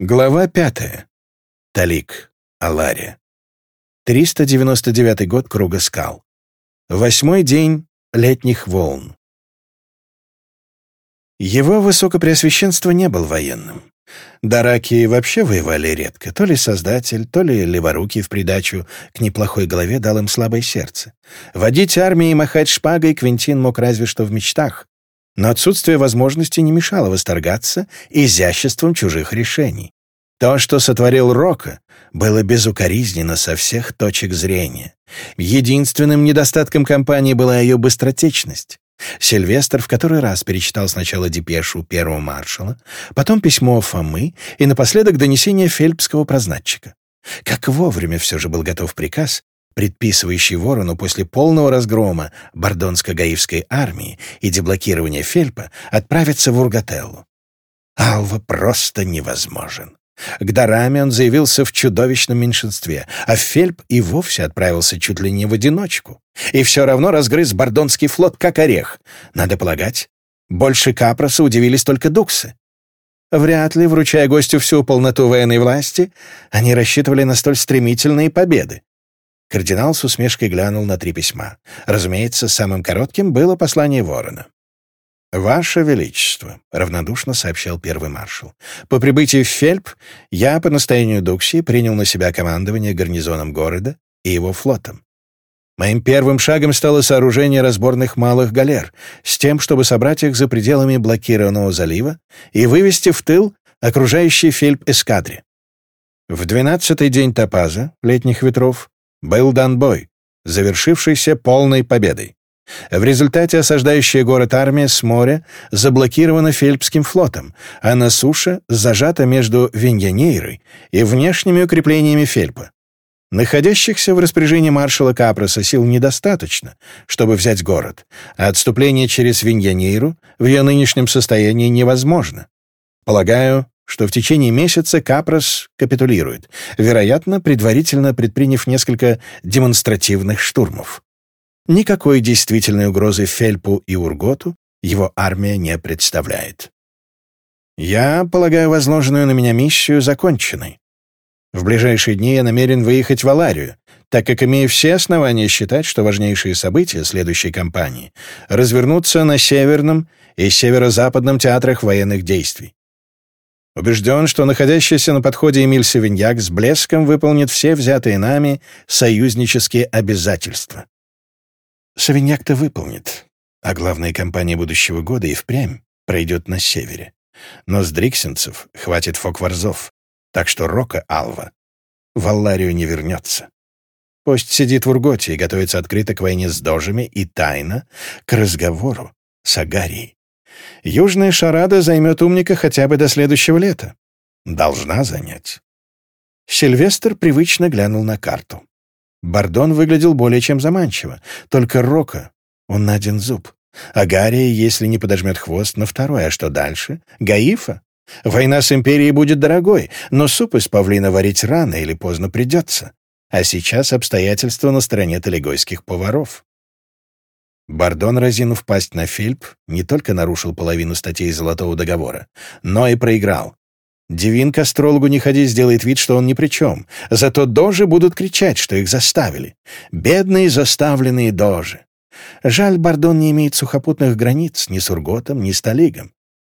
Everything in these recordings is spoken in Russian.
Глава пятая. Талик. Алари. 399 год Круга скал. Восьмой день летних волн. Его высокопреосвященство не был военным. Дараки вообще воевали редко. То ли Создатель, то ли Леворукий в придачу к неплохой голове дал им слабое сердце. Водить армией и махать шпагой Квинтин мог разве что в мечтах, но отсутствие возможности не мешало восторгаться изяществом чужих решений. То, что сотворил Рока, было безукоризненно со всех точек зрения. Единственным недостатком компании была ее быстротечность. Сильвестр в который раз перечитал сначала депешу первого маршала, потом письмо Фомы и напоследок донесение фельпского прознатчика. Как вовремя все же был готов приказ, предписывающий Ворону после полного разгрома бордонско-гаивской армии и деблокирования Фельпа отправиться в Ургателлу. Алва просто невозможен. К Дараме он заявился в чудовищном меньшинстве, а Фельп и вовсе отправился чуть ли не в одиночку. И все равно разгрыз Бордонский флот как орех. Надо полагать, больше Капроса удивились только дуксы. Вряд ли, вручая гостю всю полноту военной власти, они рассчитывали на столь стремительные победы. Кардинал с усмешкой глянул на три письма. Разумеется, самым коротким было послание Ворона. «Ваше Величество», — равнодушно сообщил первый маршал, — «по прибытии в Фельп я по настоянию дукси принял на себя командование гарнизоном города и его флотом. Моим первым шагом стало сооружение разборных малых галер с тем, чтобы собрать их за пределами блокированного залива и вывести в тыл окружающий Фельп эскадре. В двенадцатый день топаза, летних ветров, был дан бой, завершившийся полной победой. В результате осаждающая город армия с моря заблокирована Фельпским флотом, а на суше зажата между Виньянейрой и внешними укреплениями Фельпа. Находящихся в распоряжении маршала Капроса сил недостаточно, чтобы взять город, а отступление через Виньянейру в ее нынешнем состоянии невозможно. Полагаю, что в течение месяца Капрос капитулирует, вероятно, предварительно предприняв несколько демонстративных штурмов. Никакой действительной угрозы Фельпу и Урготу его армия не представляет. Я полагаю возложенную на меня миссию законченной. В ближайшие дни я намерен выехать в Аларию, так как имею все основания считать, что важнейшие события следующей кампании развернутся на северном и северо-западном театрах военных действий. Убежден, что находящийся на подходе Эмиль Севиньяк с блеском выполнит все взятые нами союзнические обязательства. Савиньяк-то выполнит, а главная кампания будущего года и впрямь пройдет на севере. Но с дриксенцев хватит фокварзов, так что Рока Алва в Алларию не вернется. Пусть сидит в Урготе и готовится открыто к войне с дожами и тайно к разговору с Агарией. Южная шарада займет умника хотя бы до следующего лета. Должна занять. Сильвестр привычно глянул на карту. Бардон выглядел более чем заманчиво. Только Рока, он на один зуб. А Гария, если не подожмет хвост, на второй. А что дальше? Гаифа? Война с Империей будет дорогой, но суп из павлина варить рано или поздно придется. А сейчас обстоятельства на стороне талигойских поваров. Бардон, разинув пасть на Фильп, не только нарушил половину статей Золотого договора, но и проиграл. Девин к астрологу не ходи, сделает вид, что он ни при чем. Зато дожи будут кричать, что их заставили. Бедные заставленные дожи. Жаль, Бардон не имеет сухопутных границ ни с Урготом, ни с Талигом.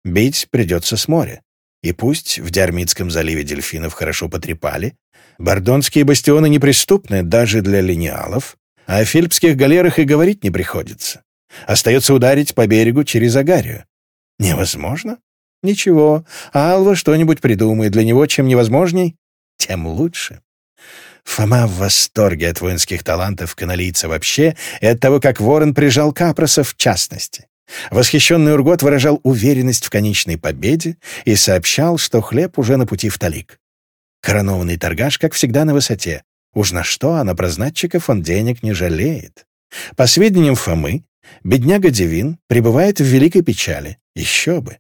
Бить придется с моря. И пусть в Диармидском заливе дельфинов хорошо потрепали, бордонские бастионы неприступны даже для линеалов, а о фельпских галерах и говорить не приходится. Остается ударить по берегу через Агарию. Невозможно? Ничего, Алва что-нибудь придумает. Для него чем невозможней, тем лучше. Фома в восторге от воинских талантов каналийца вообще и от того, как Ворон прижал Капроса в частности. Восхищенный Ургот выражал уверенность в конечной победе и сообщал, что хлеб уже на пути в Талик. Коронованный торгаш, как всегда, на высоте. Уж на что, а на прознатчиков он денег не жалеет. По сведениям Фомы, бедняга Девин пребывает в великой печали. Еще бы.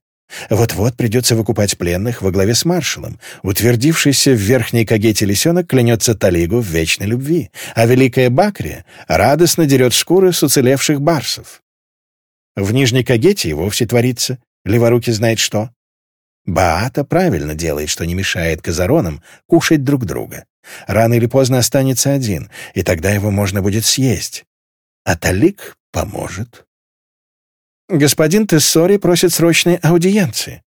Вот-вот придется выкупать пленных во главе с маршалом. Утвердившийся в верхней Кагете лисенок клянется Талигу в вечной любви, а великая Бакрия радостно дерет шкуры с уцелевших барсов. В нижней Кагете и вовсе творится. Леворуки знает что. Баата правильно делает, что не мешает казаронам кушать друг друга. Рано или поздно останется один, и тогда его можно будет съесть. А Талик поможет. «Господин Тессори просит срочной аудиенции».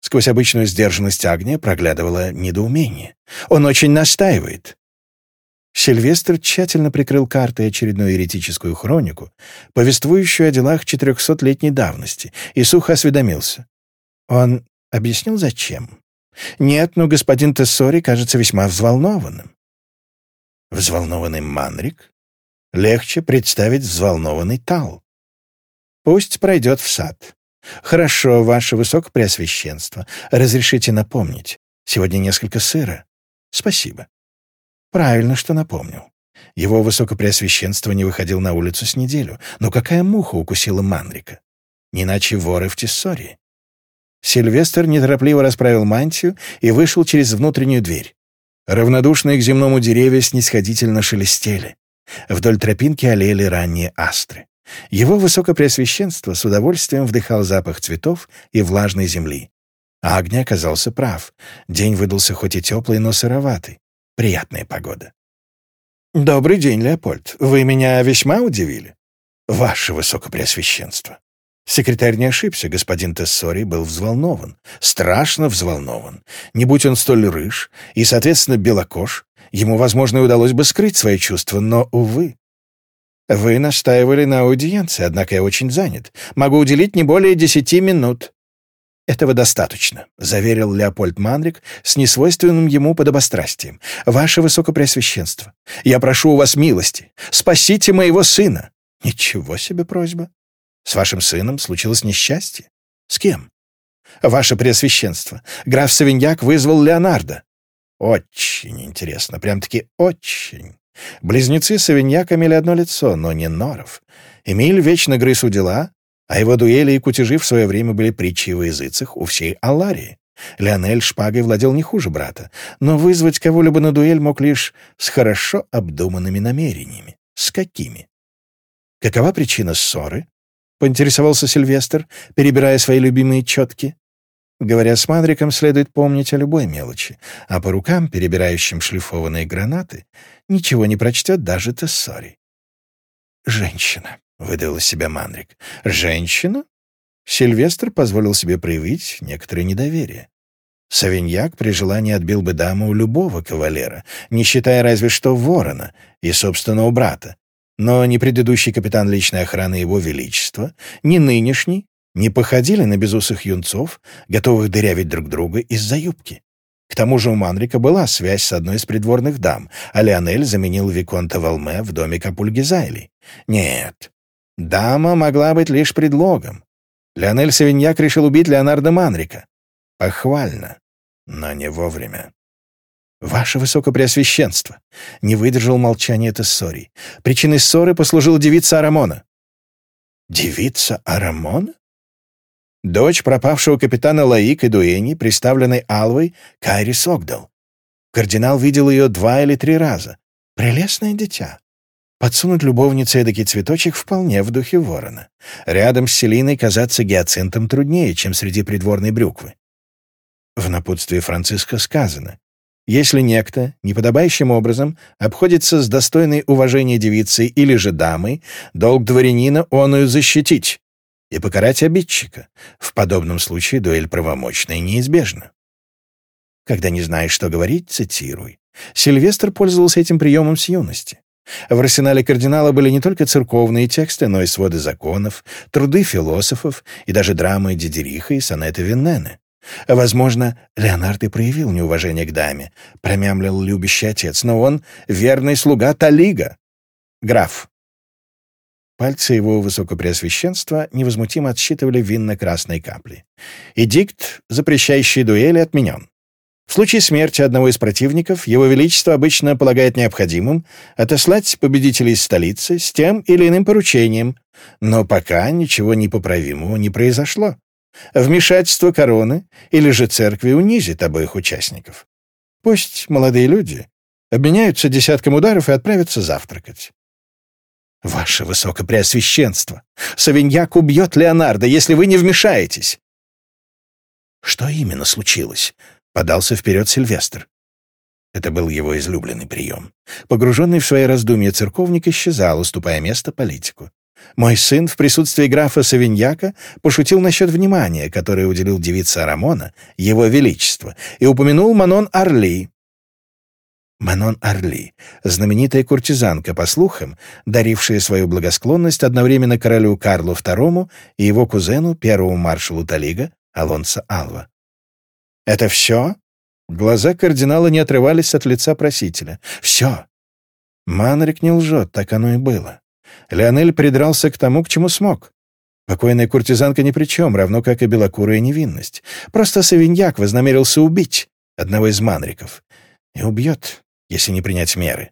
Сквозь обычную сдержанность Агния проглядывало недоумение. «Он очень настаивает». Сильвестр тщательно прикрыл картой очередную еретическую хронику, повествующую о делах четырехсотлетней давности, и сухо осведомился. «Он Объяснил, зачем. Нет, но господин Тессори кажется весьма взволнованным. Взволнованный Манрик? Легче представить взволнованный Тал. Пусть пройдет в сад. Хорошо, ваше высокопреосвященство. Разрешите напомнить. Сегодня несколько сыра. Спасибо. Правильно, что напомнил. Его высокопреосвященство не выходил на улицу с неделю. Но какая муха укусила Манрика? Не иначе воры в Тессории. Сильвестр неторопливо расправил мантию и вышел через внутреннюю дверь. Равнодушные к земному деревья снисходительно шелестели. Вдоль тропинки олели ранние астры. Его высокопреосвященство с удовольствием вдыхал запах цветов и влажной земли. А огня оказался прав. День выдался хоть и теплый, но сыроватый. Приятная погода. «Добрый день, Леопольд. Вы меня весьма удивили?» «Ваше Высокопреосвященство». Секретарь не ошибся, господин Тессори был взволнован, страшно взволнован. Не будь он столь рыж и, соответственно, белокож, ему, возможно, удалось бы скрыть свои чувства, но, увы. Вы настаивали на аудиенции, однако я очень занят. Могу уделить не более десяти минут. «Этого достаточно», — заверил Леопольд Манрик с несвойственным ему подобострастием. «Ваше Высокопреосвященство, я прошу у вас милости. Спасите моего сына!» «Ничего себе просьба!» С вашим сыном случилось несчастье. С кем? Ваше Преосвященство, граф Савиньяк вызвал Леонардо. Очень интересно, прям-таки очень. Близнецы Савиньяк имели одно лицо, но не Норов. Эмиль вечно грыз у дела, а его дуэли и кутежи в свое время были притчей во языцах у всей Аларии. Леонель шпагой владел не хуже брата, но вызвать кого-либо на дуэль мог лишь с хорошо обдуманными намерениями. С какими? Какова причина ссоры? — поинтересовался Сильвестр, перебирая свои любимые четки. Говоря с Мадриком, следует помнить о любой мелочи, а по рукам, перебирающим шлифованные гранаты, ничего не прочтет даже Тессори. «Женщина», — выдал из себя Мандрик. «Женщина?» Сильвестр позволил себе проявить некоторое недоверие. Савиньяк при желании отбил бы даму у любого кавалера, не считая разве что ворона и собственного брата, но ни предыдущий капитан личной охраны Его Величества, ни нынешний не походили на безусых юнцов, готовых дырявить друг друга из-за юбки. К тому же у Манрика была связь с одной из придворных дам, а Леонель заменил Виконта Валме в доме Капульгизайли. Нет, дама могла быть лишь предлогом. Леонель Савиньяк решил убить Леонардо Манрика. Похвально, но не вовремя. «Ваше Высокопреосвященство!» — не выдержал молчания Тессорий. «Причиной ссоры послужила девица Арамона». «Девица Арамона?» Дочь пропавшего капитана Лаик и Дуэни, приставленной Алвой, Кайри Согдал. Кардинал видел ее два или три раза. Прелестное дитя. Подсунуть любовнице эдакий цветочек вполне в духе ворона. Рядом с Селиной казаться гиацинтом труднее, чем среди придворной брюквы. В напутствии Франциска сказано если некто неподобающим образом обходится с достойной уважения девицей или же дамой, долг дворянина оную защитить и покарать обидчика. В подобном случае дуэль правомочная неизбежна. Когда не знаешь, что говорить, цитируй. Сильвестр пользовался этим приемом с юности. В арсенале кардинала были не только церковные тексты, но и своды законов, труды философов и даже драмы Дидериха и сонеты Виннены. Возможно, Леонард и проявил неуважение к даме, промямлил любящий отец, но он верный слуга Талига. Граф. Пальцы его высокопреосвященства невозмутимо отсчитывали винно-красные капли. Эдикт, запрещающий дуэли, отменен. В случае смерти одного из противников Его Величество обычно полагает необходимым отослать победителей из столицы с тем или иным поручением, но пока ничего непоправимого не произошло. Вмешательство короны или же церкви унизит обоих участников. Пусть молодые люди обменяются десятком ударов и отправятся завтракать. «Ваше Высокопреосвященство! Савиньяк убьет Леонардо, если вы не вмешаетесь!» «Что именно случилось?» — подался вперед Сильвестр. Это был его излюбленный прием. Погруженный в свои раздумья церковник исчезал, уступая место политику. Мой сын в присутствии графа Савиньяка пошутил насчет внимания, которое уделил девица Рамона, его величество, и упомянул Манон Орли. Манон Орли, знаменитая куртизанка, по слухам, дарившая свою благосклонность одновременно королю Карлу II и его кузену, первому маршалу Талига, Алонсо Алва. «Это все?» Глаза кардинала не отрывались от лица просителя. «Все!» Манрик не лжет, так оно и было. Леонель придрался к тому, к чему смог. Покойная куртизанка ни при чем, равно как и белокурая невинность. Просто Савиньяк вознамерился убить одного из манриков. И убьет, если не принять меры.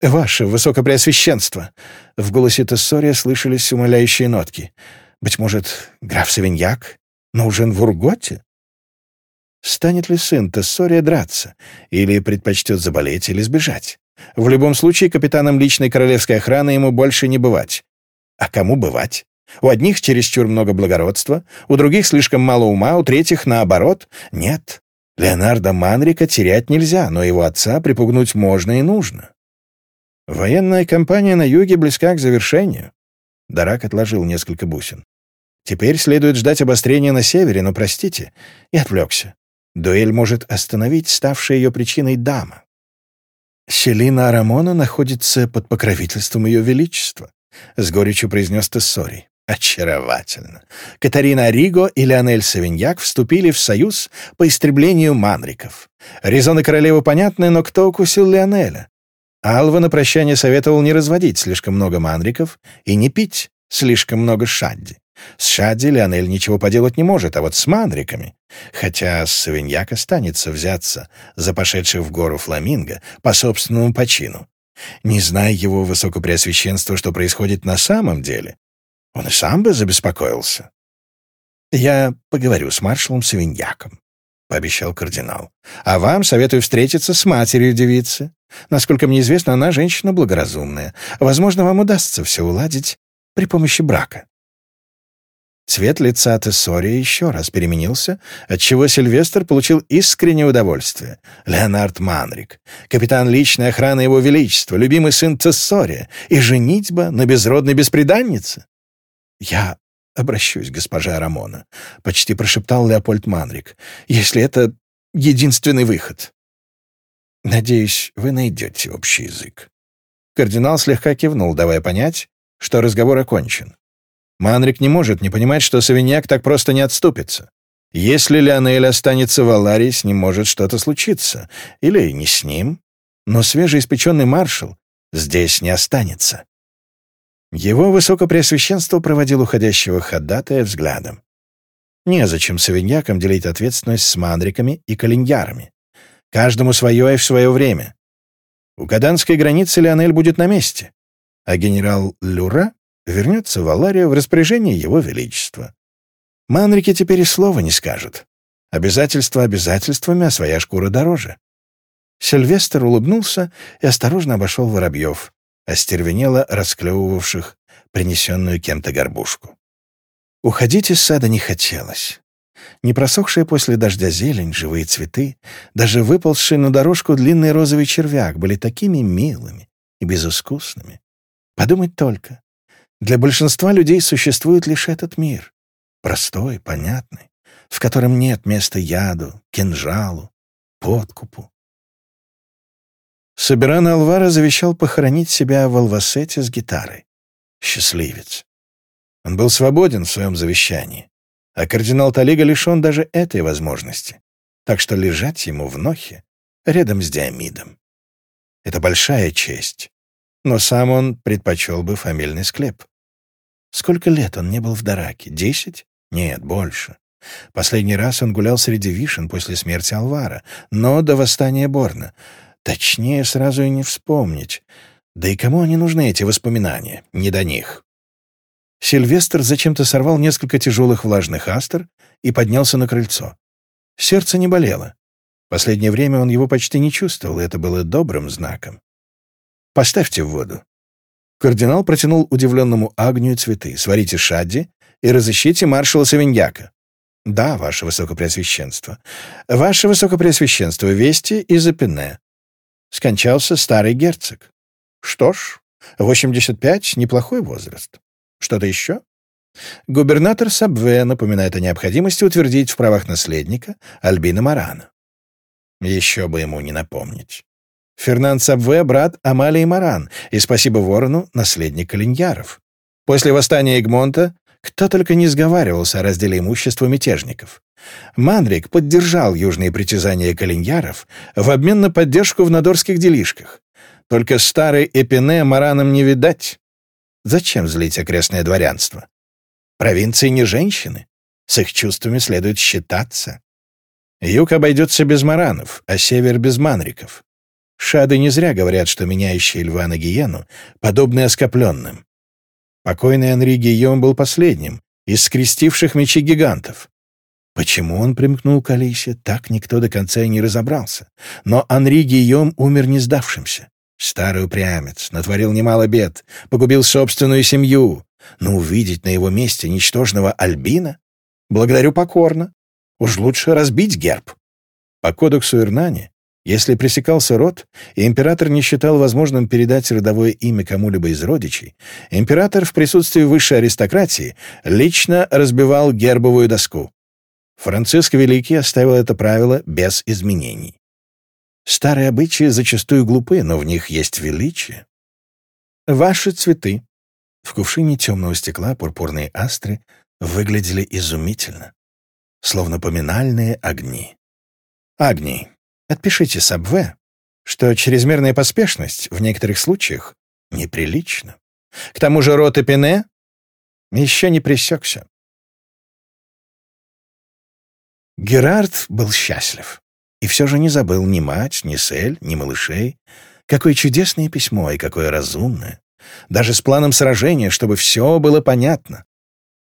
«Ваше Высокопреосвященство!» В голосе Тессория слышались умоляющие нотки. «Быть может, граф Савиньяк нужен в Урготе?» Станет ли сын Тессория драться? Или предпочтет заболеть, или сбежать? В любом случае, капитаном личной королевской охраны ему больше не бывать. А кому бывать? У одних чересчур много благородства, у других слишком мало ума, у третьих наоборот. Нет, Леонардо Манрика терять нельзя, но его отца припугнуть можно и нужно. Военная кампания на юге близка к завершению. Дарак отложил несколько бусин. Теперь следует ждать обострения на севере, но, простите, я отвлекся. Дуэль может остановить ставшая ее причиной дама. Селина Арамона находится под покровительством Ее Величества», — с горечью произнес Тессори. Очаровательно. Катарина Риго и Леонель Савиньяк вступили в союз по истреблению манриков. Резоны королевы понятны, но кто укусил Леонеля? Алва на прощание советовал не разводить слишком много манриков и не пить слишком много шадди. С Шадди Леонель ничего поделать не может, а вот с мандриками. Хотя Савиньяк останется взяться за пошедших в гору фламинго по собственному почину. Не зная его высокопреосвященства, что происходит на самом деле, он и сам бы забеспокоился. «Я поговорю с маршалом Савиньяком», — пообещал кардинал. «А вам советую встретиться с матерью девицы. Насколько мне известно, она женщина благоразумная. Возможно, вам удастся все уладить при помощи брака». Цвет лица Тессори еще раз переменился, отчего Сильвестр получил искреннее удовольствие. Леонард Манрик, капитан личной охраны Его Величества, любимый сын Тессори и женитьба на безродной беспреданнице. «Я обращусь, госпожа Рамона», — почти прошептал Леопольд Манрик, «если это единственный выход». «Надеюсь, вы найдете общий язык». Кардинал слегка кивнул, давая понять, что разговор окончен. Манрик не может не понимать, что Савиньяк так просто не отступится. Если Леонель останется в Аларии, с ним может что-то случиться. Или не с ним. Но свежеиспеченный маршал здесь не останется. Его высокопреосвященство проводил уходящего ходатая взглядом. Незачем савиньякам делить ответственность с мандриками и калиньярами. Каждому свое и в свое время. У каданской границы Леонель будет на месте, а генерал Люра вернется Валария в распоряжение его величества. Манрике теперь и слова не скажут. Обязательства обязательствами, а своя шкура дороже. Сильвестр улыбнулся и осторожно обошел воробьев, остервенело расклевывавших принесенную кем-то горбушку. Уходить из сада не хотелось. Не просохшая после дождя зелень, живые цветы, даже выползший на дорожку длинный розовый червяк были такими милыми и безыскусными. Подумать только, для большинства людей существует лишь этот мир, простой, понятный, в котором нет места яду, кинжалу, подкупу. Собиран Алвара завещал похоронить себя в Алвасете с гитарой. Счастливец. Он был свободен в своем завещании, а кардинал Талига лишен даже этой возможности, так что лежать ему в Нохе рядом с Диамидом. Это большая честь, но сам он предпочел бы фамильный склеп. Сколько лет он не был в Дараке? Десять? Нет, больше. Последний раз он гулял среди вишен после смерти Алвара, но до восстания Борна. Точнее, сразу и не вспомнить. Да и кому они нужны, эти воспоминания? Не до них. Сильвестр зачем-то сорвал несколько тяжелых влажных астр и поднялся на крыльцо. Сердце не болело. Последнее время он его почти не чувствовал, и это было добрым знаком. «Поставьте в воду», Кардинал протянул удивленному Агнию цветы. «Сварите шадди и разыщите маршала Савиньяка». «Да, ваше высокопреосвященство». «Ваше высокопреосвященство, вести из Эпене». Скончался старый герцог. «Что ж, 85 — неплохой возраст. Что-то еще?» Губернатор Сабве напоминает о необходимости утвердить в правах наследника Альбина Марана. Еще бы ему не напомнить. Фернан Сабве — брат Амалии Маран, и спасибо ворону — наследник Калиньяров. После восстания Эгмонта кто только не сговаривался о разделе имущества мятежников. Манрик поддержал южные притязания калиньяров в обмен на поддержку в надорских делишках. Только старый Эпине маранам не видать. Зачем злить окрестное дворянство? Провинции не женщины. С их чувствами следует считаться. Юг обойдется без маранов, а север — без манриков. Шады не зря говорят, что меняющие льва на гиену подобны оскопленным. Покойный Анри Гийом был последним из скрестивших мечи гигантов. Почему он примкнул к Алисе, так никто до конца и не разобрался. Но Анри Гийом умер не сдавшимся. Старый упрямец, натворил немало бед, погубил собственную семью. Но увидеть на его месте ничтожного Альбина? Благодарю покорно. Уж лучше разбить герб. По кодексу Ирнани если пресекался род, и император не считал возможным передать родовое имя кому-либо из родичей, император в присутствии высшей аристократии лично разбивал гербовую доску. Франциск Великий оставил это правило без изменений. Старые обычаи зачастую глупы, но в них есть величие. Ваши цветы. В кувшине темного стекла пурпурные астры выглядели изумительно, словно поминальные огни. огни. Отпишите Сабве, что чрезмерная поспешность в некоторых случаях неприлична. К тому же рот Эпине еще не пресекся. Герард был счастлив. И все же не забыл ни мать, ни Сель, ни малышей. Какое чудесное письмо и какое разумное. Даже с планом сражения, чтобы все было понятно.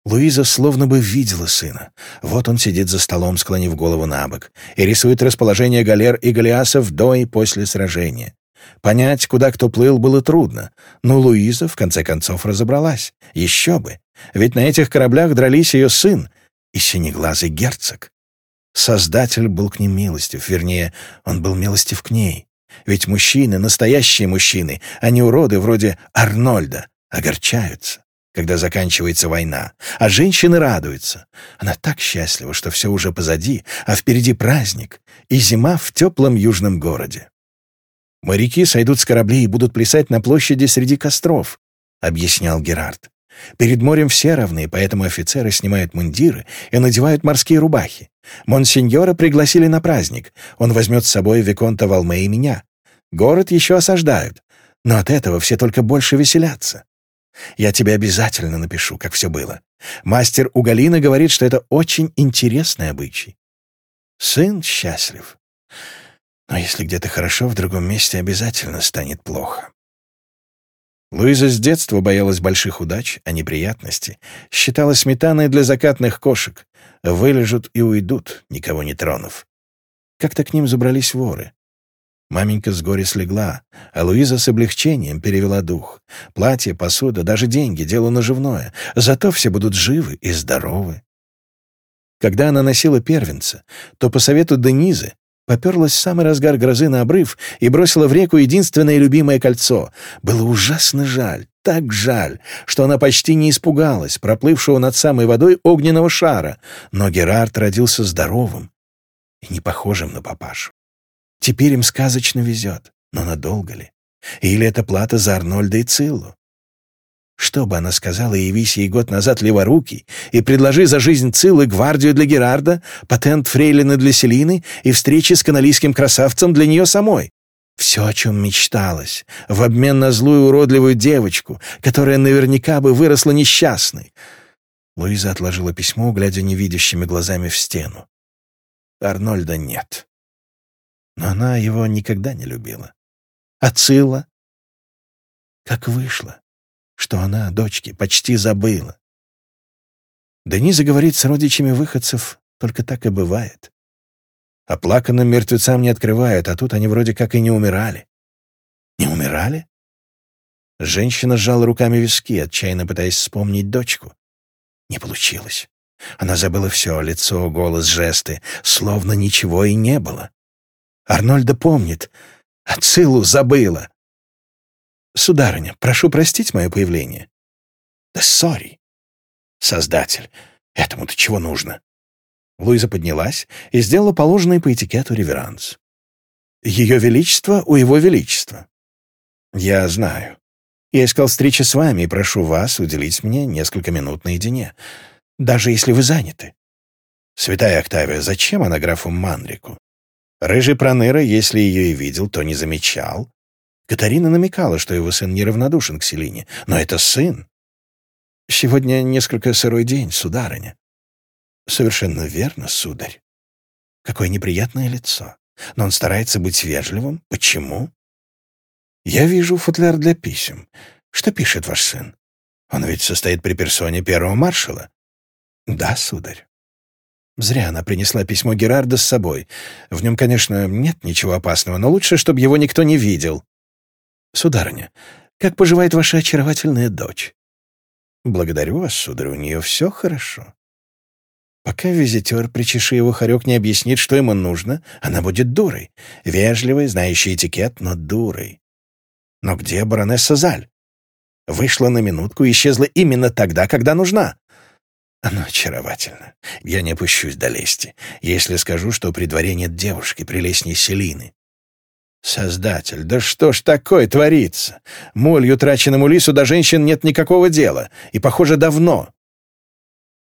Луиза словно бы видела сына. Вот он сидит за столом, склонив голову на бок, и рисует расположение галер и галиасов до и после сражения. Понять, куда кто плыл, было трудно, но Луиза, в конце концов, разобралась. Еще бы! Ведь на этих кораблях дрались ее сын и синеглазый герцог. Создатель был к ним милостив, вернее, он был милостив к ней. Ведь мужчины, настоящие мужчины, а не уроды вроде Арнольда, огорчаются когда заканчивается война, а женщины радуются. Она так счастлива, что все уже позади, а впереди праздник и зима в теплом южном городе. «Моряки сойдут с кораблей и будут плясать на площади среди костров», — объяснял Герард. «Перед морем все равны, поэтому офицеры снимают мундиры и надевают морские рубахи. Монсеньора пригласили на праздник. Он возьмет с собой Виконта Валме и меня. Город еще осаждают, но от этого все только больше веселятся. Я тебе обязательно напишу, как все было. Мастер Угалина говорит, что это очень интересный обычай. Сын счастлив. Но если где-то хорошо, в другом месте обязательно станет плохо. Луиза с детства боялась больших удач, а неприятностей. Считала сметаной для закатных кошек. Вылежут и уйдут, никого не тронув. Как-то к ним забрались воры. Маменька с горя слегла, а Луиза с облегчением перевела дух. Платье, посуда, даже деньги — дело наживное. Зато все будут живы и здоровы. Когда она носила первенца, то по совету Денизы поперлась в самый разгар грозы на обрыв и бросила в реку единственное любимое кольцо. Было ужасно жаль, так жаль, что она почти не испугалась проплывшего над самой водой огненного шара, но Герард родился здоровым и не похожим на папашу. Теперь им сказочно везет, но надолго ли? Или это плата за Арнольда и Циллу? Что бы она сказала, явись ей год назад леворукий и предложи за жизнь Циллы гвардию для Герарда, патент Фрейлины для Селины и встречи с каналийским красавцем для нее самой? Все, о чем мечталось, в обмен на злую уродливую девочку, которая наверняка бы выросла несчастной. Луиза отложила письмо, глядя невидящими глазами в стену. Арнольда нет. Но она его никогда не любила. А Отцила. Как вышло, что она о дочке почти забыла. Дениза говорит с родичами выходцев, только так и бывает. Оплаканным мертвецам не открывают, а тут они вроде как и не умирали. Не умирали? Женщина сжала руками виски, отчаянно пытаясь вспомнить дочку. Не получилось. Она забыла все — лицо, голос, жесты, словно ничего и не было. Арнольда помнит, а Цилу забыла. Сударыня, прошу простить мое появление. Да сори. Создатель, этому-то чего нужно? Луиза поднялась и сделала положенный по этикету реверанс. Ее Величество у Его Величества. Я знаю. Я искал встречи с вами и прошу вас уделить мне несколько минут наедине, даже если вы заняты. Святая Октавия, зачем она графу Манрику? Рыжий Проныра, если ее и видел, то не замечал. Катарина намекала, что его сын неравнодушен к Селине, но это сын. «Сегодня несколько сырой день, сударыня». «Совершенно верно, сударь. Какое неприятное лицо. Но он старается быть вежливым. Почему?» «Я вижу футляр для писем. Что пишет ваш сын? Он ведь состоит при персоне первого маршала». «Да, сударь». Зря она принесла письмо Герарда с собой. В нем, конечно, нет ничего опасного, но лучше, чтобы его никто не видел. Сударыня, как поживает ваша очаровательная дочь? Благодарю вас, сударь, у нее все хорошо. Пока визитер, причеши его хорек, не объяснит, что ему нужно, она будет дурой. Вежливой, знающей этикет, но дурой. Но где баронесса Заль? Вышла на минутку и исчезла именно тогда, когда нужна. Оно очаровательно. Я не опущусь до лести, если скажу, что при дворе нет девушки прелестней Селины. Создатель, да что ж такое творится? Молью траченному лису до женщин нет никакого дела, и, похоже, давно.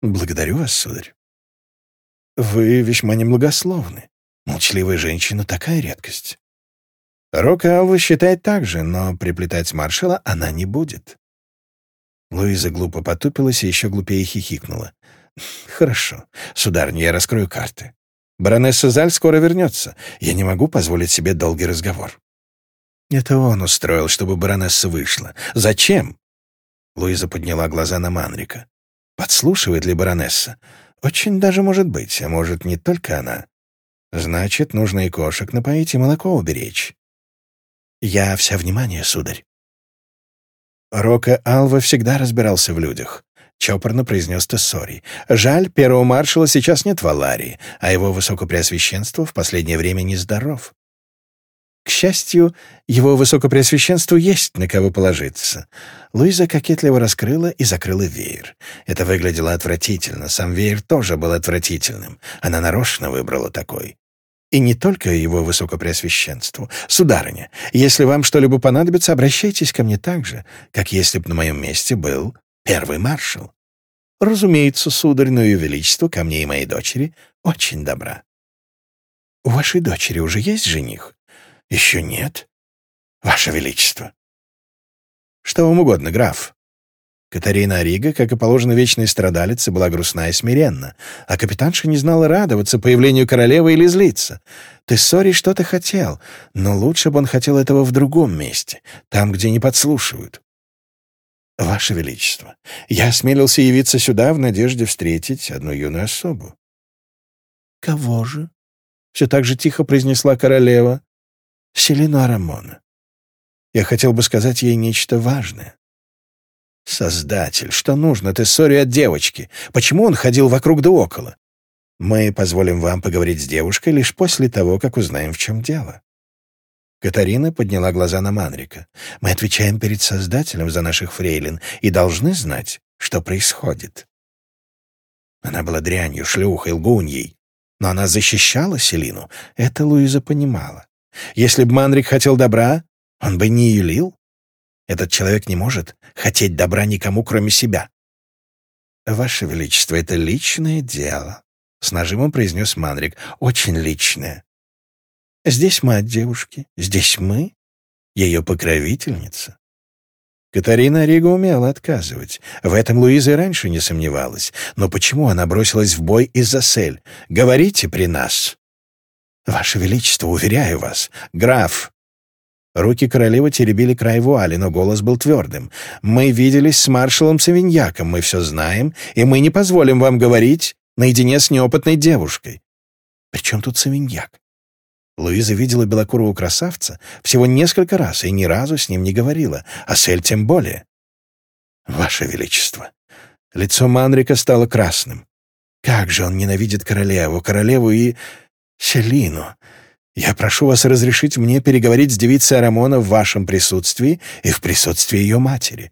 Благодарю вас, сударь. Вы весьма немногословны. Молчаливая женщина — такая редкость. Рока Алва считает так же, но приплетать маршала она не будет. Луиза глупо потупилась и еще глупее хихикнула. «Хорошо. Сударыня, я раскрою карты. Баронесса Заль скоро вернется. Я не могу позволить себе долгий разговор». «Это он устроил, чтобы баронесса вышла. Зачем?» Луиза подняла глаза на Манрика. «Подслушивает ли баронесса? Очень даже может быть, а может, не только она. Значит, нужно и кошек напоить, и молоко уберечь». «Я вся внимание, сударь». Рока Алва всегда разбирался в людях. — чопорно произнес Тессори. «Жаль, первого маршала сейчас нет в Аларии, а его высокопреосвященство в последнее время нездоров». «К счастью, его высокопреосвященству есть на кого положиться». Луиза кокетливо раскрыла и закрыла веер. Это выглядело отвратительно, сам веер тоже был отвратительным. Она нарочно выбрала такой. И не только его высокопреосвященству. Сударыня, если вам что-либо понадобится, обращайтесь ко мне так же, как если бы на моем месте был первый маршал. Разумеется, сударь, но ее величество ко мне и моей дочери очень добра. У вашей дочери уже есть жених? Еще нет, ваше величество. Что вам угодно, граф. Катарина Рига, как и положено вечной страдалице, была грустна и смиренна, а капитанша не знала радоваться появлению королевы или злиться. Ты сори, что ты хотел, но лучше бы он хотел этого в другом месте, там, где не подслушивают. «Ваше Величество, я осмелился явиться сюда в надежде встретить одну юную особу». «Кого же?» — все так же тихо произнесла королева. «Селину Арамона. Я хотел бы сказать ей нечто важное, Создатель, что нужно ты ссоре от девочки? Почему он ходил вокруг да около? Мы позволим вам поговорить с девушкой лишь после того, как узнаем, в чем дело. Катарина подняла глаза на Манрика. «Мы отвечаем перед Создателем за наших фрейлин и должны знать, что происходит». Она была дрянью, шлюхой, лгуньей. Но она защищала Селину, это Луиза понимала. Если б Манрик хотел добра, он бы не юлил, этот человек не может хотеть добра никому, кроме себя». «Ваше Величество, это личное дело», — с нажимом произнес Манрик. «Очень личное. Здесь мать девушки, здесь мы, ее покровительница». Катарина Рига умела отказывать. В этом Луиза и раньше не сомневалась. Но почему она бросилась в бой из-за сель? Говорите при нас. Ваше Величество, уверяю вас, граф Руки королевы теребили край вуали, но голос был твердым. «Мы виделись с маршалом Савиньяком, мы все знаем, и мы не позволим вам говорить наедине с неопытной девушкой». «При чем тут Савиньяк?» Луиза видела белокурого красавца всего несколько раз и ни разу с ним не говорила, а Сель тем более. «Ваше Величество!» Лицо Манрика стало красным. «Как же он ненавидит королеву, королеву и... Селину!» Я прошу вас разрешить мне переговорить с девицей Рамона в вашем присутствии и в присутствии ее матери».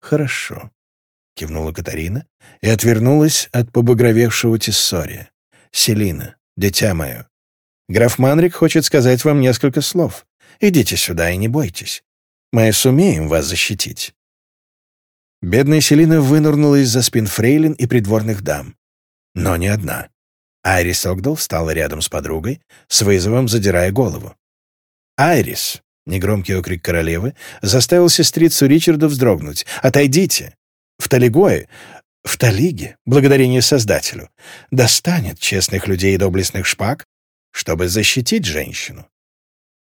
«Хорошо», — кивнула Катарина и отвернулась от побагровевшего тессория. «Селина, дитя мое, граф Манрик хочет сказать вам несколько слов. Идите сюда и не бойтесь. Мы сумеем вас защитить». Бедная Селина вынырнула из-за спин фрейлин и придворных дам. Но не одна. Айрис Огдол встала рядом с подругой, с вызовом задирая голову. «Айрис!» — негромкий окрик королевы заставил сестрицу Ричарда вздрогнуть. «Отойдите! В Талигое, в Талиге, благодарение Создателю, достанет честных людей и доблестных шпаг, чтобы защитить женщину.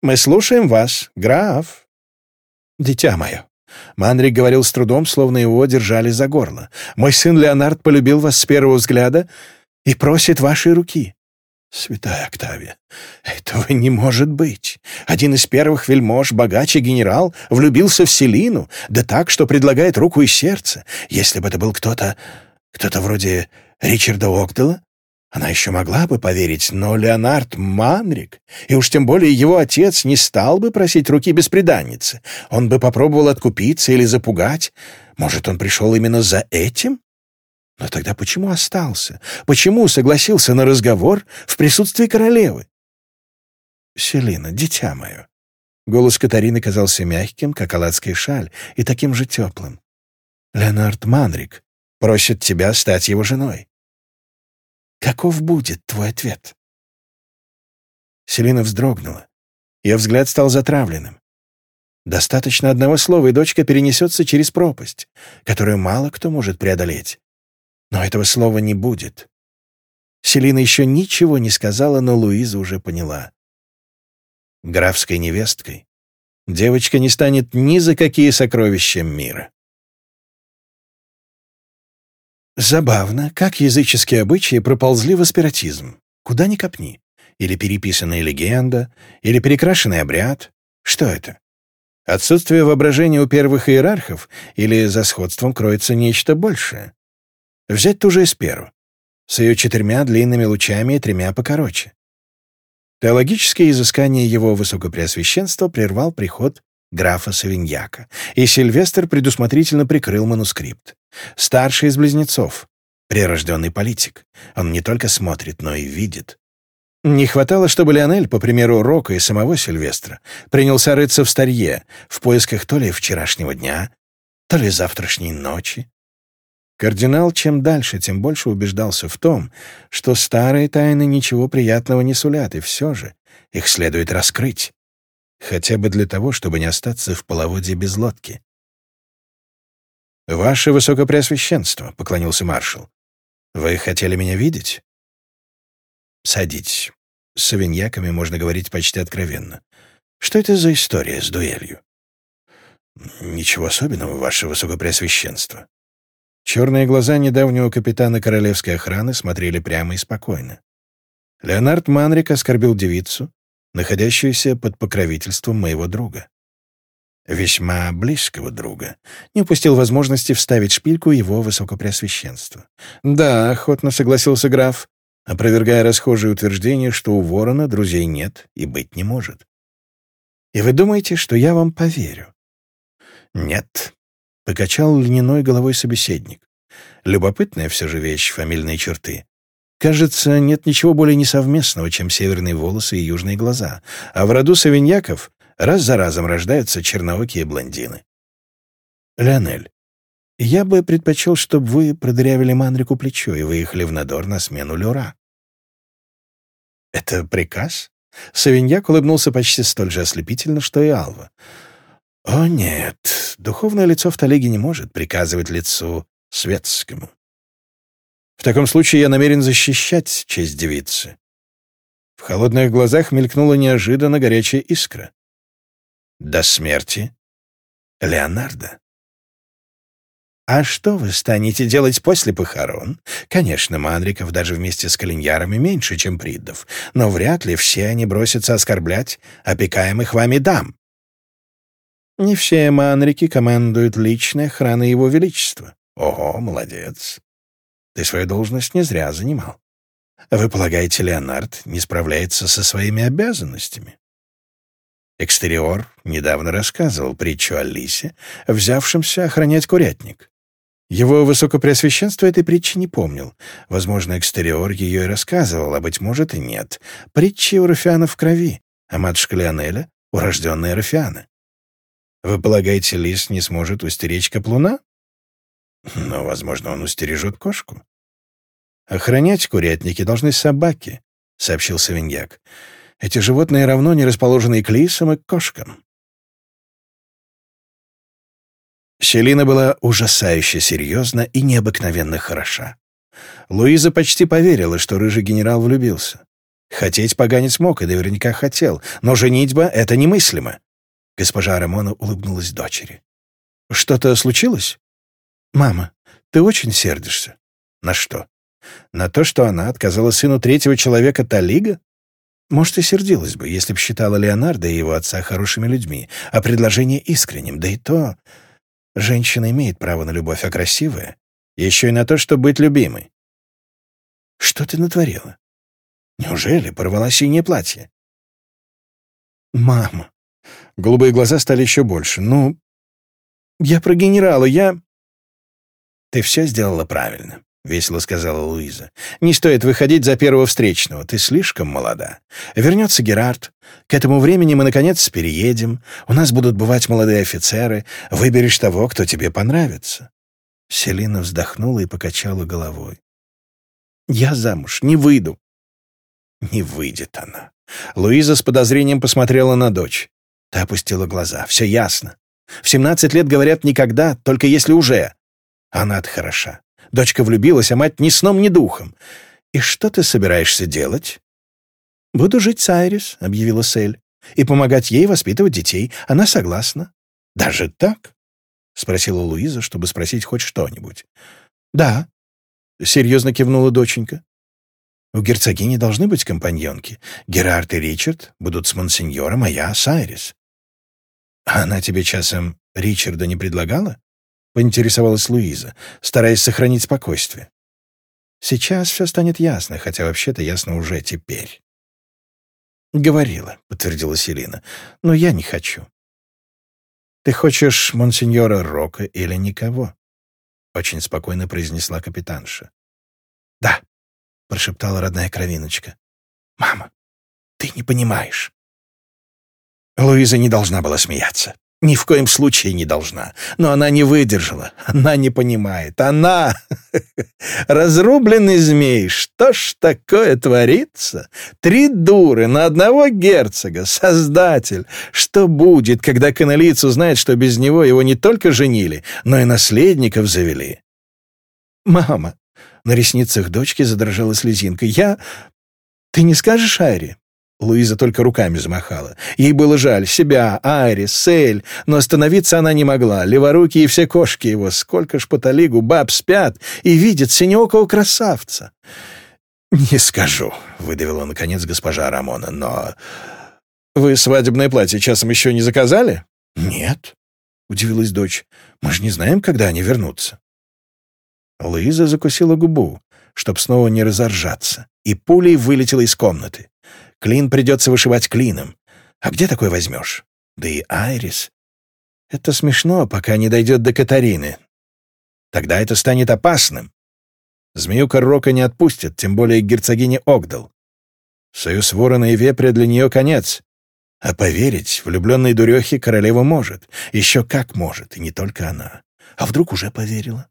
Мы слушаем вас, граф!» «Дитя мое!» Манрик говорил с трудом, словно его держали за горло. «Мой сын Леонард полюбил вас с первого взгляда и просит вашей руки». «Святая Октавия, этого не может быть. Один из первых вельмож, богач и генерал, влюбился в Селину, да так, что предлагает руку и сердце. Если бы это был кто-то... кто-то вроде Ричарда Огдала, она еще могла бы поверить, но Леонард Манрик, и уж тем более его отец, не стал бы просить руки беспреданницы. Он бы попробовал откупиться или запугать. Может, он пришел именно за этим? Но тогда почему остался? Почему согласился на разговор в присутствии королевы? «Селина, дитя мое!» Голос Катарины казался мягким, как аладский шаль, и таким же теплым. «Леонард Манрик просит тебя стать его женой. Каков будет твой ответ?» Селина вздрогнула. Ее взгляд стал затравленным. Достаточно одного слова, и дочка перенесется через пропасть, которую мало кто может преодолеть. Но этого слова не будет. Селина еще ничего не сказала, но Луиза уже поняла. Графской невесткой девочка не станет ни за какие сокровища мира. Забавно, как языческие обычаи проползли в аспиратизм. Куда ни копни. Или переписанная легенда, или перекрашенный обряд. Что это? Отсутствие воображения у первых иерархов или за сходством кроется нечто большее? Взять ту же эсперу, с ее четырьмя длинными лучами и тремя покороче. Теологические изыскания его высокопреосвященства прервал приход графа Савиньяка, и Сильвестр предусмотрительно прикрыл манускрипт. Старший из близнецов, прирожденный политик. Он не только смотрит, но и видит. Не хватало, чтобы Леонель, по примеру Рока и самого Сильвестра, принялся рыться в старье в поисках то ли вчерашнего дня, то ли завтрашней ночи. Кардинал чем дальше, тем больше убеждался в том, что старые тайны ничего приятного не сулят, и все же их следует раскрыть. Хотя бы для того, чтобы не остаться в половодье без лодки. «Ваше Высокопреосвященство», — поклонился маршал, — «вы хотели меня видеть?» «Садитесь. С савиньяками можно говорить почти откровенно. Что это за история с дуэлью?» «Ничего особенного, Ваше Высокопреосвященство», Черные глаза недавнего капитана королевской охраны смотрели прямо и спокойно. Леонард Манрик оскорбил девицу, находящуюся под покровительством моего друга. Весьма близкого друга. Не упустил возможности вставить шпильку его высокопреосвященству. «Да», — охотно согласился граф, опровергая расхожее утверждение, что у ворона друзей нет и быть не может. «И вы думаете, что я вам поверю?» «Нет», Покачал льняной головой собеседник. Любопытная все же вещь фамильные черты. Кажется, нет ничего более несовместного, чем северные волосы и южные глаза. А в роду савиньяков раз за разом рождаются черноокие блондины. Леонель, я бы предпочел, чтобы вы продырявили Манрику плечо и выехали в Надор на смену Люра. Это приказ? Савиньяк улыбнулся почти столь же ослепительно, что и Алва. О нет, духовное лицо в Талиге не может приказывать лицу светскому. В таком случае я намерен защищать честь девицы. В холодных глазах мелькнула неожиданно горячая искра. До смерти Леонардо. «А что вы станете делать после похорон?» «Конечно, Манриков даже вместе с калиньярами меньше, чем Приддов, но вряд ли все они бросятся оскорблять опекаемых вами дам». Не все манрики командуют личной охраной его величества. Ого, молодец. Ты свою должность не зря занимал. Вы полагаете, Леонард не справляется со своими обязанностями? Экстериор недавно рассказывал притчу о лисе, взявшемся охранять курятник. Его высокопреосвященство этой притчи не помнил. Возможно, экстериор ее и рассказывал, а, быть может, и нет. Притчи у Рафиана в крови, а матушка Леонеля — урожденная Рафиана. Вы полагаете, лис не сможет устеречь каплуна? Но, возможно, он устережет кошку. «Охранять курятники должны собаки», — сообщил Савиньяк. «Эти животные равно не расположены и к лисам, и к кошкам». Селина была ужасающе серьезна и необыкновенно хороша. Луиза почти поверила, что рыжий генерал влюбился. Хотеть поганец мог и наверняка хотел, но женитьба — это немыслимо. Госпожа Рамона улыбнулась дочери. «Что-то случилось?» «Мама, ты очень сердишься». «На что?» «На то, что она отказала сыну третьего человека Талига?» Может, и сердилась бы, если бы считала Леонардо и его отца хорошими людьми, а предложение искренним, да и то... Женщина имеет право на любовь, а красивая — еще и на то, чтобы быть любимой. Что ты натворила? Неужели порвала синее платье? Мама, Голубые глаза стали еще больше. «Ну, я про генерала, я...» «Ты все сделала правильно», — весело сказала Луиза. «Не стоит выходить за первого встречного, ты слишком молода. Вернется Герард. К этому времени мы, наконец, переедем. У нас будут бывать молодые офицеры. Выберешь того, кто тебе понравится». Селина вздохнула и покачала головой. «Я замуж не выйду». «Не выйдет она». Луиза с подозрением посмотрела на дочь. Та опустила глаза. Все ясно. В 17 лет говорят никогда, только если уже. Она-то хороша. Дочка влюбилась, а мать ни сном, ни духом. И что ты собираешься делать? Буду жить с Айрис, объявила Сель, и помогать ей воспитывать детей. Она согласна. Даже так? спросила Луиза, чтобы спросить хоть что-нибудь. Да, серьезно кивнула доченька. У герцогини должны быть компаньонки. Герард и Ричард будут с монсеньором, а я с Айрис. Она тебе часом Ричарда не предлагала?» — поинтересовалась Луиза, стараясь сохранить спокойствие. «Сейчас все станет ясно, хотя вообще-то ясно уже теперь». «Говорила», — подтвердила Селина, — «но я не хочу». «Ты хочешь монсеньора Рока или никого?» — очень спокойно произнесла капитанша. «Да», — прошептала родная кровиночка. «Мама, ты не понимаешь. Луиза не должна была смеяться. Ни в коем случае не должна. Но она не выдержала. Она не понимает. Она... Разрубленный змей. Что ж такое творится? Три дуры на одного герцога. Создатель. Что будет, когда каналиц узнает, что без него его не только женили, но и наследников завели? «Мама!» На ресницах дочки задрожала слезинка. «Я... Ты не скажешь Айре?» Луиза только руками замахала. Ей было жаль себя, Айрис, Сель, но остановиться она не могла. Леворуки и все кошки его, сколько ж по талигу баб спят и видят синеокого красавца. «Не скажу», — выдавила наконец госпожа Рамона, — «но...» «Вы свадебное платье часом еще не заказали?» «Нет», — удивилась дочь. «Мы же не знаем, когда они вернутся». Луиза закусила губу, чтоб снова не разоржаться, и пулей вылетела из комнаты. Клин придется вышивать клином. А где такой возьмешь? Да и Айрис. Это смешно, пока не дойдет до Катарины. Тогда это станет опасным. Змеюка Рока не отпустят, тем более герцогине Огдал. Союз ворона и вепря для нее конец. А поверить влюбленной дурехе королева может. Еще как может, и не только она. А вдруг уже поверила?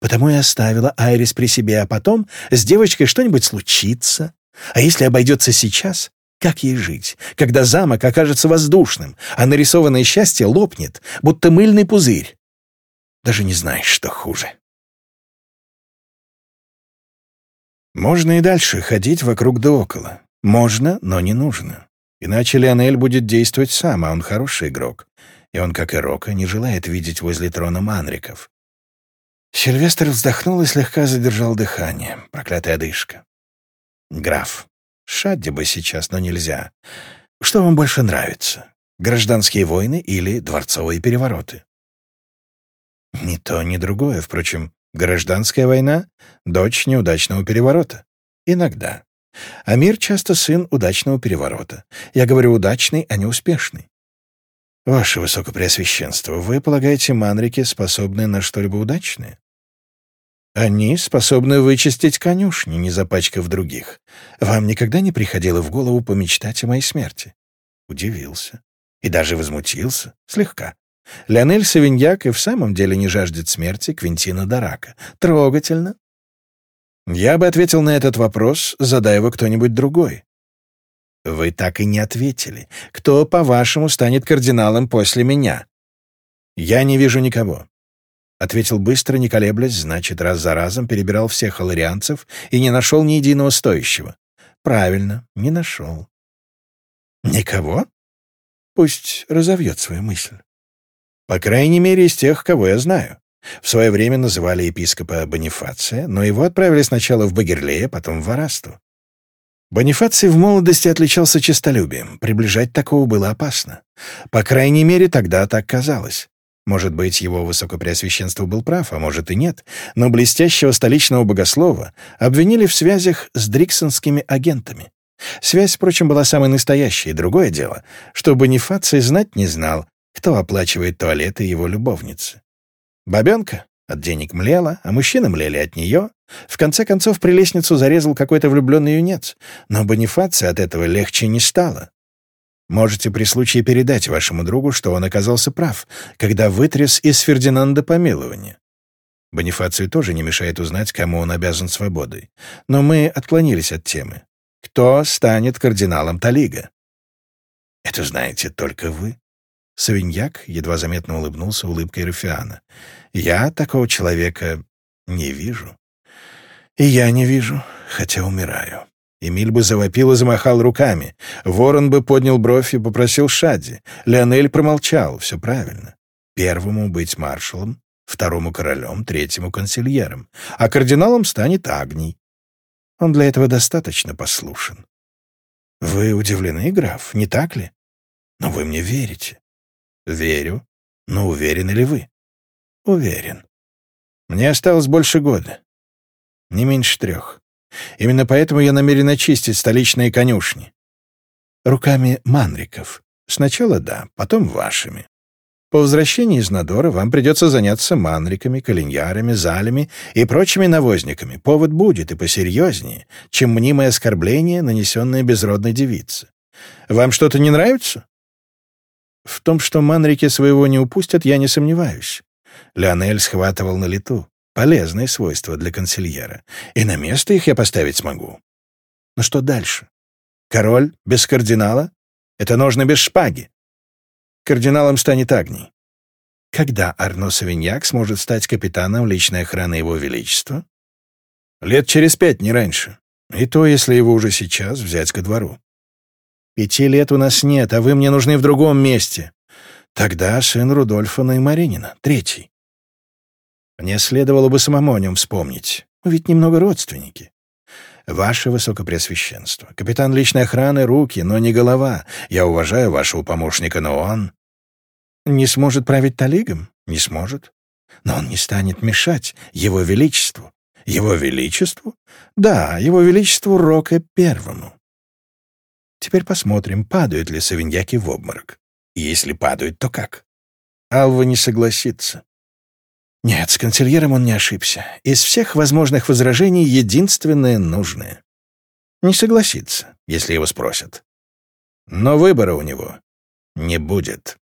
Потому и оставила Айрис при себе, а потом с девочкой что-нибудь случится. А если обойдется сейчас, как ей жить, когда замок окажется воздушным, а нарисованное счастье лопнет, будто мыльный пузырь? Даже не знаешь, что хуже. Можно и дальше ходить вокруг да около. Можно, но не нужно. Иначе Леонель будет действовать сам, а он хороший игрок. И он, как и Рока, не желает видеть возле трона манриков. Сильвестр вздохнул и слегка задержал дыхание. Проклятая дышка. Граф, шадди бы сейчас, но нельзя. Что вам больше нравится? Гражданские войны или дворцовые перевороты? Ни то, ни другое, впрочем. Гражданская война — дочь неудачного переворота. Иногда. А мир часто сын удачного переворота. Я говорю удачный, а не успешный. Ваше Высокопреосвященство, вы полагаете, манрики способны на что-либо удачное? Они способны вычистить конюшни, не запачкав других. Вам никогда не приходило в голову помечтать о моей смерти?» Удивился. И даже возмутился. Слегка. Леонель Савиньяк и в самом деле не жаждет смерти Квинтина Дарака. Трогательно. Я бы ответил на этот вопрос, задая его кто-нибудь другой. Вы так и не ответили. Кто, по-вашему, станет кардиналом после меня? Я не вижу никого. Ответил быстро, не колеблясь, значит, раз за разом перебирал всех халарианцев и не нашел ни единого стоящего. Правильно, не нашел. Никого? Пусть разовьет свою мысль. По крайней мере, из тех, кого я знаю. В свое время называли епископа Бонифация, но его отправили сначала в Багерлея, потом в Варасту. Бонифаций в молодости отличался честолюбием, приближать такого было опасно. По крайней мере, тогда так казалось. Может быть, его высокопреосвященство был прав, а может и нет, но блестящего столичного богослова обвинили в связях с дриксонскими агентами. Связь, впрочем, была самой настоящей, другое дело, чтобы Бонифаций знать не знал, кто оплачивает туалеты его любовницы. Бабенка от денег млела, а мужчины млели от нее. В конце концов, прелестницу зарезал какой-то влюбленный юнец, но Бонифация от этого легче не стало. Можете при случае передать вашему другу, что он оказался прав, когда вытряс из Фердинанда помилование. Бонифацию тоже не мешает узнать, кому он обязан свободой. Но мы отклонились от темы. Кто станет кардиналом Талига? Это знаете только вы. Савиньяк едва заметно улыбнулся улыбкой Рафиана. Я такого человека не вижу. И я не вижу, хотя умираю. Эмиль бы завопил и замахал руками. Ворон бы поднял бровь и попросил Шадди, Леонель промолчал. Все правильно. Первому быть маршалом, второму королем, третьему консильером. А кардиналом станет Агний. Он для этого достаточно послушен. Вы удивлены, граф, не так ли? Но вы мне верите. Верю. Но уверены ли вы? Уверен. Мне осталось больше года. Не меньше трех. Именно поэтому я намерен очистить столичные конюшни. Руками манриков. Сначала да, потом вашими. По возвращении из Надора вам придется заняться манриками, калиньярами, залями и прочими навозниками. Повод будет и посерьезнее, чем мнимое оскорбление, нанесенное безродной девице. Вам что-то не нравится? В том, что манрики своего не упустят, я не сомневаюсь. Леонель схватывал на лету полезные свойства для консильера, и на место их я поставить смогу. Но что дальше? Король без кардинала? Это нужно без шпаги. Кардиналом станет Агний. Когда Арно Савиньяк сможет стать капитаном личной охраны Его Величества? Лет через пять, не раньше. И то, если его уже сейчас взять ко двору. Пяти лет у нас нет, а вы мне нужны в другом месте. Тогда сын Рудольфа Наймаринина, третий. Мне следовало бы самому о нем вспомнить. Мы ведь немного родственники. Ваше Высокопреосвященство, капитан личной охраны руки, но не голова. Я уважаю вашего помощника, но он... Не сможет править Талигом? Не сможет. Но он не станет мешать его величеству. Его величеству? Да, его величеству Рока Первому. Теперь посмотрим, падают ли савиньяки в обморок. И если падают, то как? Алва не согласится. Нет, с консильером он не ошибся. Из всех возможных возражений единственное нужное. Не согласится, если его спросят. Но выбора у него не будет.